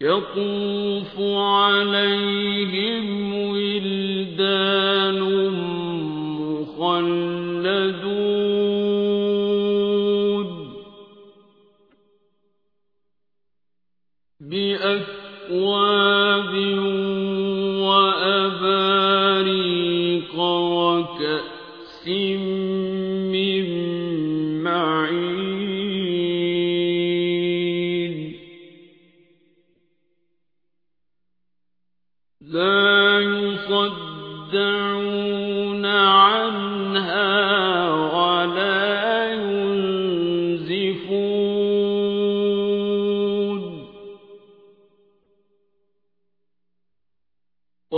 يطوف عليهم ولدان مخلدون بأكواب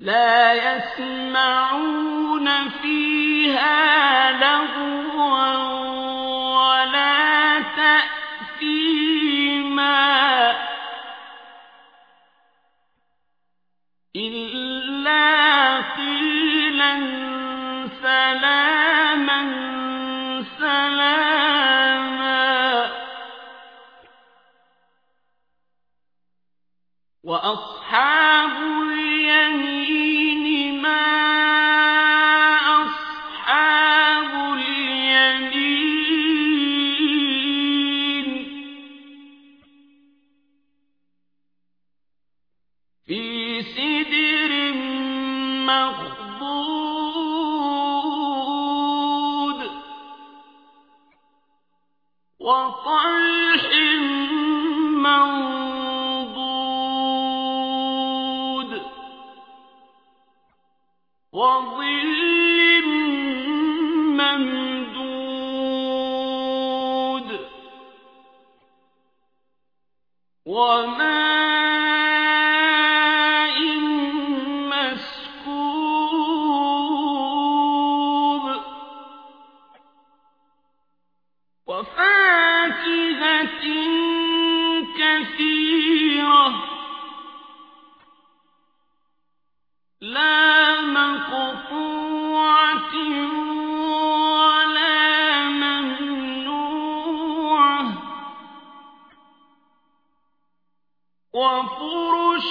لا يسمعون فيها لغوا مخضود. منضود. ممدود. وفرش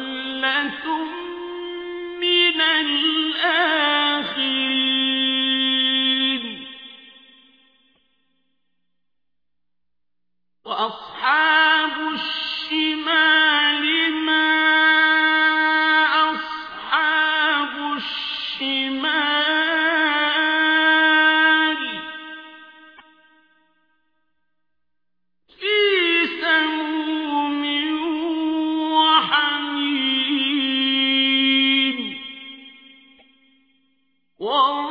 我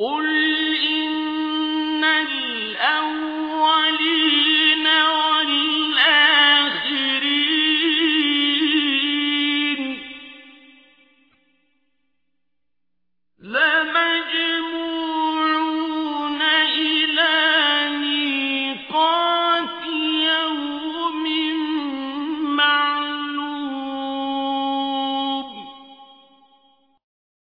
قل إن